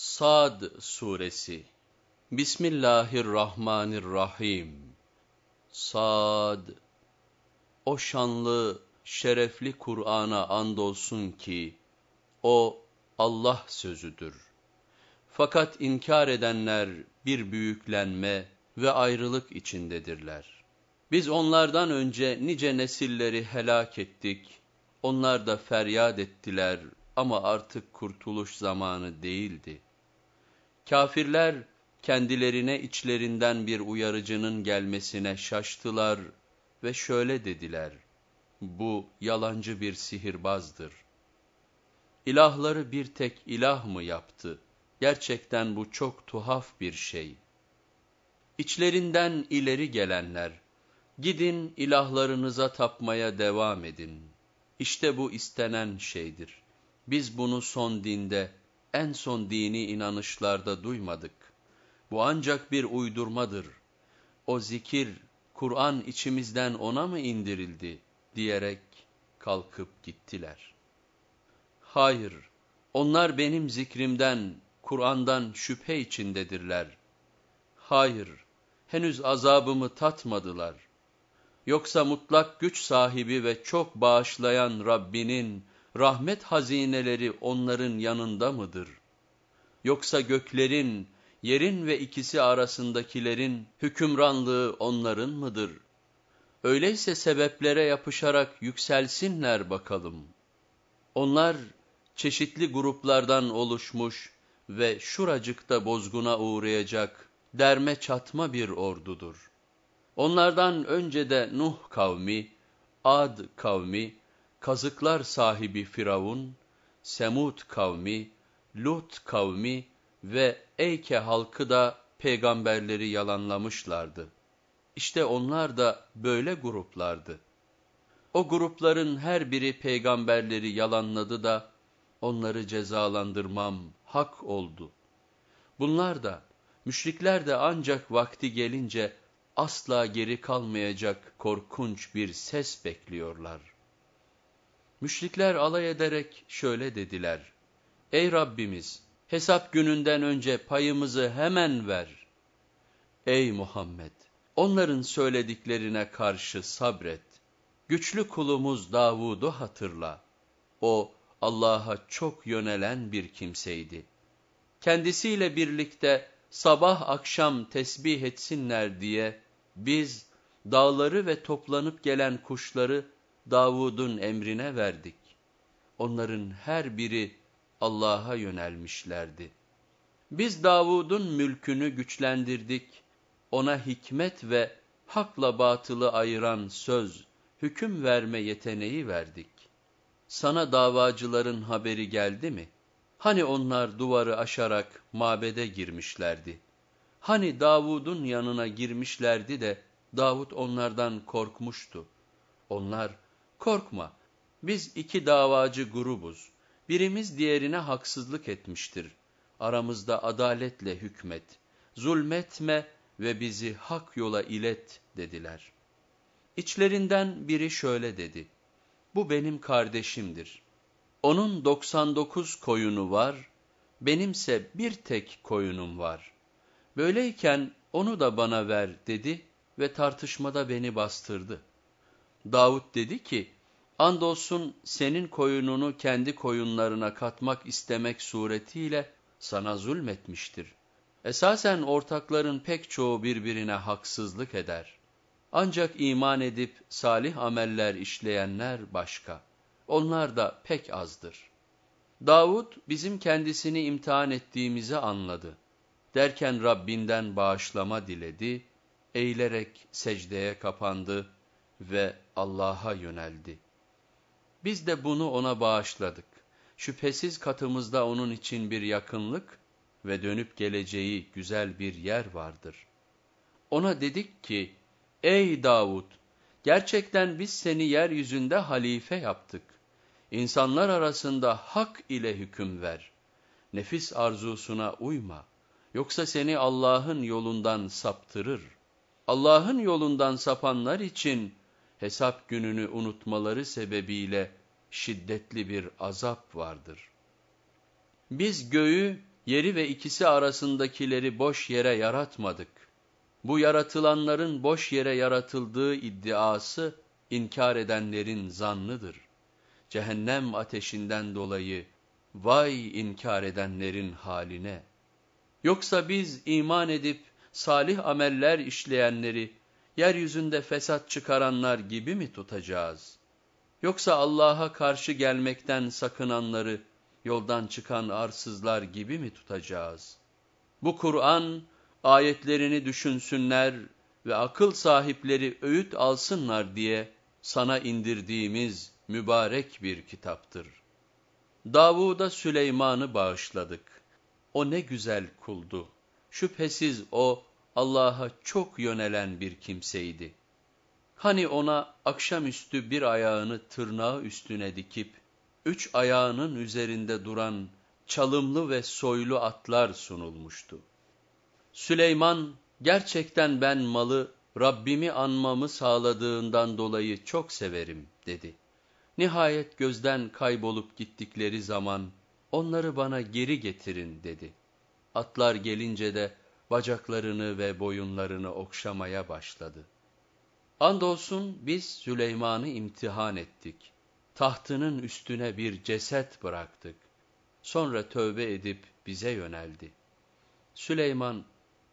Sad Suresi Bismillahirrahmanirrahim Sad O şanlı, şerefli Kur'an'a andolsun ki, o Allah sözüdür. Fakat inkar edenler bir büyüklenme ve ayrılık içindedirler. Biz onlardan önce nice nesilleri helak ettik, onlar da feryat ettiler ama artık kurtuluş zamanı değildi. Kafirler kendilerine içlerinden bir uyarıcının gelmesine şaştılar ve şöyle dediler, bu yalancı bir sihirbazdır. İlahları bir tek ilah mı yaptı? Gerçekten bu çok tuhaf bir şey. İçlerinden ileri gelenler, gidin ilahlarınıza tapmaya devam edin. İşte bu istenen şeydir. Biz bunu son dinde, en son dini inanışlarda duymadık. Bu ancak bir uydurmadır. O zikir, Kur'an içimizden ona mı indirildi diyerek kalkıp gittiler. Hayır, onlar benim zikrimden, Kur'an'dan şüphe içindedirler. Hayır, henüz azabımı tatmadılar. Yoksa mutlak güç sahibi ve çok bağışlayan Rabbinin, rahmet hazineleri onların yanında mıdır? Yoksa göklerin, yerin ve ikisi arasındakilerin hükümranlığı onların mıdır? Öyleyse sebeplere yapışarak yükselsinler bakalım. Onlar çeşitli gruplardan oluşmuş ve şuracıkta bozguna uğrayacak derme çatma bir ordudur. Onlardan önce de Nuh kavmi, Ad kavmi, kazıklar sahibi Firavun, Semud kavmi, Lut kavmi ve Eyke halkı da peygamberleri yalanlamışlardı. İşte onlar da böyle gruplardı. O grupların her biri peygamberleri yalanladı da onları cezalandırmam hak oldu. Bunlar da, müşrikler de ancak vakti gelince asla geri kalmayacak korkunç bir ses bekliyorlar.'' Müşrikler alay ederek şöyle dediler. Ey Rabbimiz! Hesap gününden önce payımızı hemen ver. Ey Muhammed! Onların söylediklerine karşı sabret. Güçlü kulumuz Davud'u hatırla. O Allah'a çok yönelen bir kimseydi. Kendisiyle birlikte sabah akşam tesbih etsinler diye biz dağları ve toplanıp gelen kuşları Davud'un emrine verdik. Onların her biri Allah'a yönelmişlerdi. Biz Davud'un mülkünü güçlendirdik, ona hikmet ve hakla batılı ayıran söz, hüküm verme yeteneği verdik. Sana davacıların haberi geldi mi? Hani onlar duvarı aşarak mabede girmişlerdi? Hani Davud'un yanına girmişlerdi de Davud onlardan korkmuştu. Onlar, Korkma, biz iki davacı grubuz. Birimiz diğerine haksızlık etmiştir. Aramızda adaletle hükmet, zulmetme ve bizi hak yola ilet dediler. İçlerinden biri şöyle dedi, bu benim kardeşimdir. Onun 99 koyunu var, benimse bir tek koyunum var. Böyleyken onu da bana ver dedi ve tartışmada beni bastırdı. Davut dedi ki, andolsun senin koyununu kendi koyunlarına katmak istemek suretiyle sana zulmetmiştir. Esasen ortakların pek çoğu birbirine haksızlık eder. Ancak iman edip salih ameller işleyenler başka. Onlar da pek azdır. Davud bizim kendisini imtihan ettiğimizi anladı. Derken Rabbinden bağışlama diledi, eğilerek secdeye kapandı ve Allah'a yöneldi. Biz de bunu ona bağışladık. Şüphesiz katımızda onun için bir yakınlık ve dönüp geleceği güzel bir yer vardır. Ona dedik ki, ey Davud, gerçekten biz seni yeryüzünde halife yaptık. İnsanlar arasında hak ile hüküm ver. Nefis arzusuna uyma. Yoksa seni Allah'ın yolundan saptırır. Allah'ın yolundan sapanlar için hesap gününü unutmaları sebebiyle şiddetli bir azap vardır. Biz göğü yeri ve ikisi arasındakileri boş yere yaratmadık. Bu yaratılanların boş yere yaratıldığı iddiası, inkar edenlerin zannıdır. Cehennem ateşinden dolayı, vay inkar edenlerin haline. Yoksa biz iman edip, salih ameller işleyenleri, yeryüzünde fesat çıkaranlar gibi mi tutacağız? Yoksa Allah'a karşı gelmekten sakınanları, yoldan çıkan arsızlar gibi mi tutacağız? Bu Kur'an, ayetlerini düşünsünler ve akıl sahipleri öğüt alsınlar diye sana indirdiğimiz mübarek bir kitaptır. Davud'a Süleyman'ı bağışladık. O ne güzel kuldu. Şüphesiz o Allah'a çok yönelen bir kimseydi. Hani ona akşamüstü bir ayağını tırnağı üstüne dikip, üç ayağının üzerinde duran çalımlı ve soylu atlar sunulmuştu. Süleyman, gerçekten ben malı Rabbimi anmamı sağladığından dolayı çok severim dedi. Nihayet gözden kaybolup gittikleri zaman onları bana geri getirin dedi. Atlar gelince de bacaklarını ve boyunlarını okşamaya başladı. Andolsun biz Süleyman'ı imtihan ettik. Tahtının üstüne bir ceset bıraktık. Sonra tövbe edip bize yöneldi. Süleyman,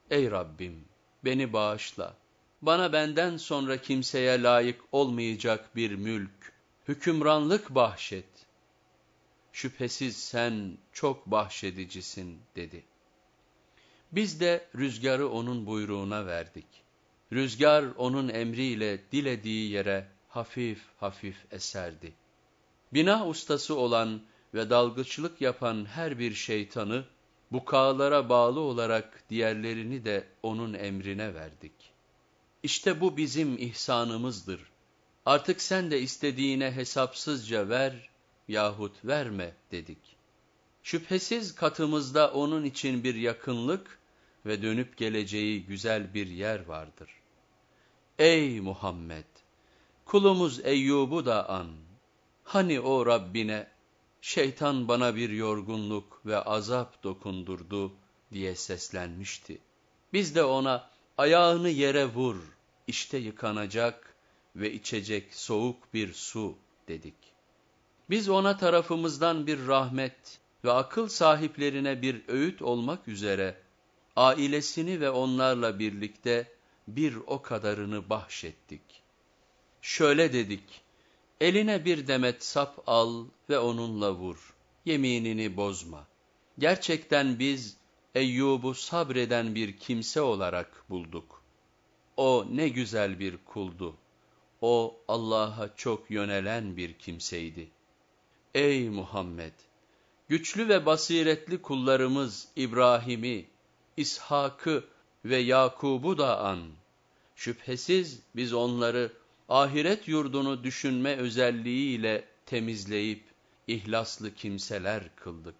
ey Rabbim beni bağışla. Bana benden sonra kimseye layık olmayacak bir mülk, hükümranlık bahşet. Şüphesiz sen çok bahşedicisin dedi. Biz de rüzgarı onun buyruğuna verdik. Rüzgar onun emriyle dilediği yere hafif hafif eserdi. Bina ustası olan ve dalgıçlık yapan her bir şeytanı, bu kağlara bağlı olarak diğerlerini de onun emrine verdik. İşte bu bizim ihsanımızdır. Artık sen de istediğine hesapsızca ver yahut verme dedik. Şüphesiz katımızda onun için bir yakınlık ve dönüp geleceği güzel bir yer vardır. Ey Muhammed! Kulumuz Eyyub'u da an. Hani o Rabbine, şeytan bana bir yorgunluk ve azap dokundurdu diye seslenmişti. Biz de ona, ayağını yere vur, işte yıkanacak ve içecek soğuk bir su dedik. Biz ona tarafımızdan bir rahmet ve akıl sahiplerine bir öğüt olmak üzere, ailesini ve onlarla birlikte bir o kadarını bahşettik. Şöyle dedik, eline bir demet sap al ve onunla vur, yeminini bozma. Gerçekten biz Eyyub'u sabreden bir kimse olarak bulduk. O ne güzel bir kuldu. O Allah'a çok yönelen bir kimseydi. Ey Muhammed! Güçlü ve basiretli kullarımız İbrahim'i, İshak'ı ve Yakub'u da an. Şüphesiz biz onları ahiret yurdunu düşünme özelliğiyle temizleyip ihlaslı kimseler kıldık.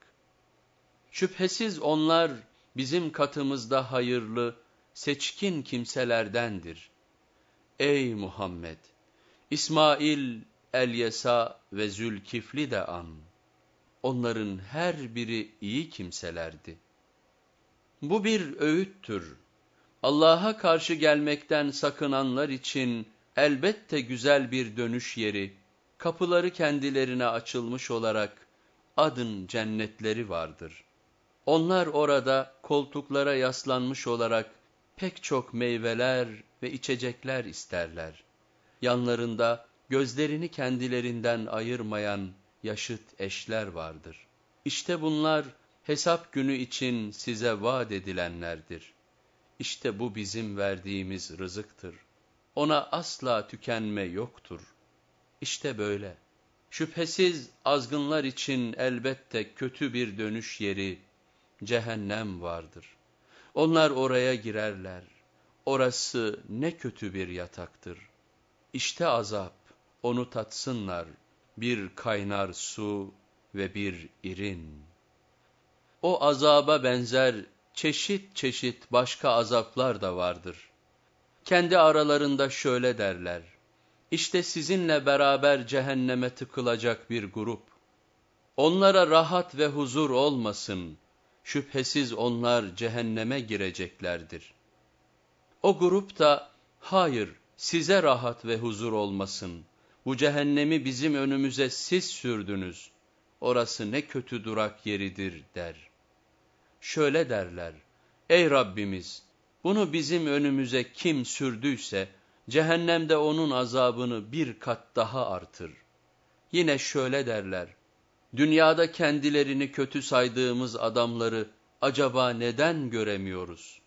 Şüphesiz onlar bizim katımızda hayırlı, seçkin kimselerdendir. Ey Muhammed! İsmail, Elyesa ve Zülkifli de an. Onların her biri iyi kimselerdi. Bu bir öğüttür. Allah'a karşı gelmekten sakınanlar için elbette güzel bir dönüş yeri, kapıları kendilerine açılmış olarak adın cennetleri vardır. Onlar orada koltuklara yaslanmış olarak pek çok meyveler ve içecekler isterler. Yanlarında gözlerini kendilerinden ayırmayan yaşıt eşler vardır. İşte bunlar hesap günü için size vaat edilenlerdir. İşte bu bizim verdiğimiz rızıktır. Ona asla tükenme yoktur. İşte böyle. Şüphesiz azgınlar için elbette kötü bir dönüş yeri, cehennem vardır. Onlar oraya girerler. Orası ne kötü bir yataktır. İşte azap, onu tatsınlar. Bir kaynar su ve bir irin. O azaba benzer çeşit çeşit başka azaplar da vardır. Kendi aralarında şöyle derler. İşte sizinle beraber cehenneme tıkılacak bir grup. Onlara rahat ve huzur olmasın. şüphesiz onlar cehenneme gireceklerdir. O grup da, hayır size rahat ve huzur olmasın, bu cehennemi bizim önümüze siz sürdünüz, orası ne kötü durak yeridir der. Şöyle derler, ey Rabbimiz, bunu bizim önümüze kim sürdüyse, cehennemde onun azabını bir kat daha artır. Yine şöyle derler, dünyada kendilerini kötü saydığımız adamları acaba neden göremiyoruz?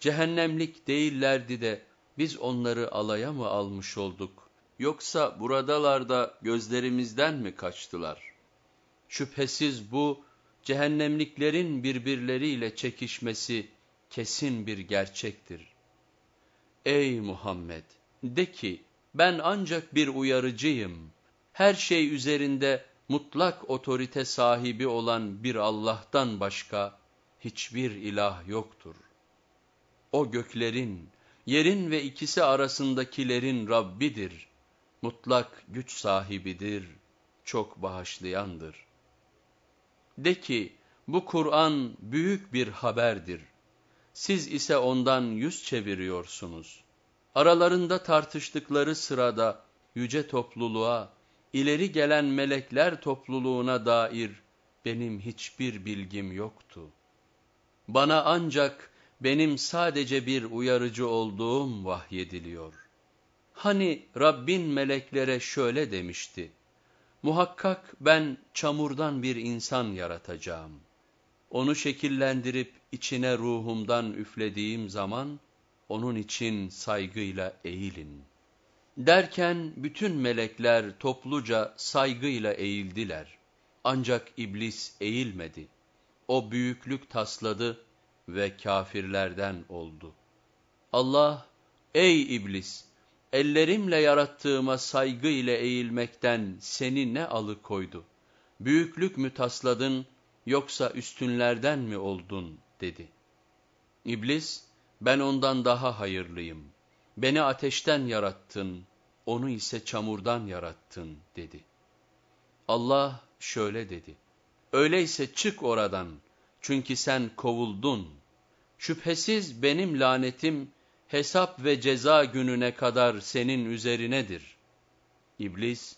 Cehennemlik değillerdi de biz onları alaya mı almış olduk? Yoksa buradalarda gözlerimizden mi kaçtılar? Şüphesiz bu, cehennemliklerin birbirleriyle çekişmesi kesin bir gerçektir. Ey Muhammed! De ki, ben ancak bir uyarıcıyım. Her şey üzerinde mutlak otorite sahibi olan bir Allah'tan başka hiçbir ilah yoktur. O göklerin, yerin ve ikisi arasındakilerin Rabbidir. Mutlak güç sahibidir, çok bağışlayandır. De ki, bu Kur'an büyük bir haberdir. Siz ise ondan yüz çeviriyorsunuz. Aralarında tartıştıkları sırada yüce topluluğa, ileri gelen melekler topluluğuna dair benim hiçbir bilgim yoktu. Bana ancak benim sadece bir uyarıcı olduğum vahyediliyor. Hani Rabbin meleklere şöyle demişti, Muhakkak ben çamurdan bir insan yaratacağım. Onu şekillendirip içine ruhumdan üflediğim zaman, onun için saygıyla eğilin. Derken bütün melekler topluca saygıyla eğildiler. Ancak iblis eğilmedi. O büyüklük tasladı ve kafirlerden oldu. Allah, ey iblis! Ellerimle yarattığıma saygı ile eğilmekten seni ne alıkoydu? Büyüklük mü tasladın yoksa üstünlerden mi oldun dedi. İblis, ben ondan daha hayırlıyım. Beni ateşten yarattın, onu ise çamurdan yarattın dedi. Allah şöyle dedi. Öyleyse çık oradan, çünkü sen kovuldun. Şüphesiz benim lanetim, hesap ve ceza gününe kadar senin üzerinedir. İblis,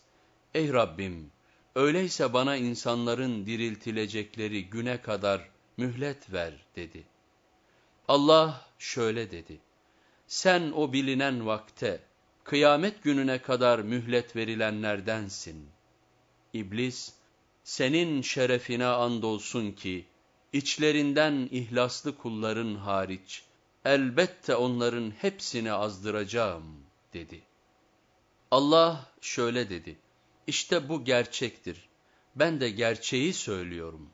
ey Rabbim, öyleyse bana insanların diriltilecekleri güne kadar mühlet ver dedi. Allah şöyle dedi, sen o bilinen vakte, kıyamet gününe kadar mühlet verilenlerdensin. İblis, senin şerefine andolsun ki, içlerinden ihlaslı kulların hariç, elbette onların hepsini azdıracağım dedi. Allah şöyle dedi, işte bu gerçektir, ben de gerçeği söylüyorum.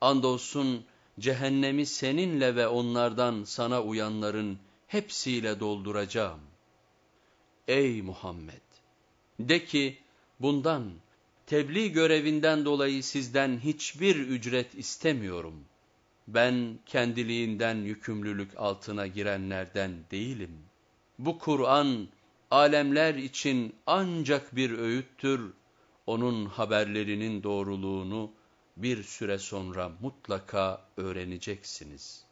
Andolsun cehennemi seninle ve onlardan sana uyanların hepsiyle dolduracağım. Ey Muhammed! De ki, bundan, tebliğ görevinden dolayı sizden hiçbir ücret istemiyorum.'' Ben kendiliğinden yükümlülük altına girenlerden değilim. Bu Kur'an, alemler için ancak bir öğüttür, onun haberlerinin doğruluğunu bir süre sonra mutlaka öğreneceksiniz.''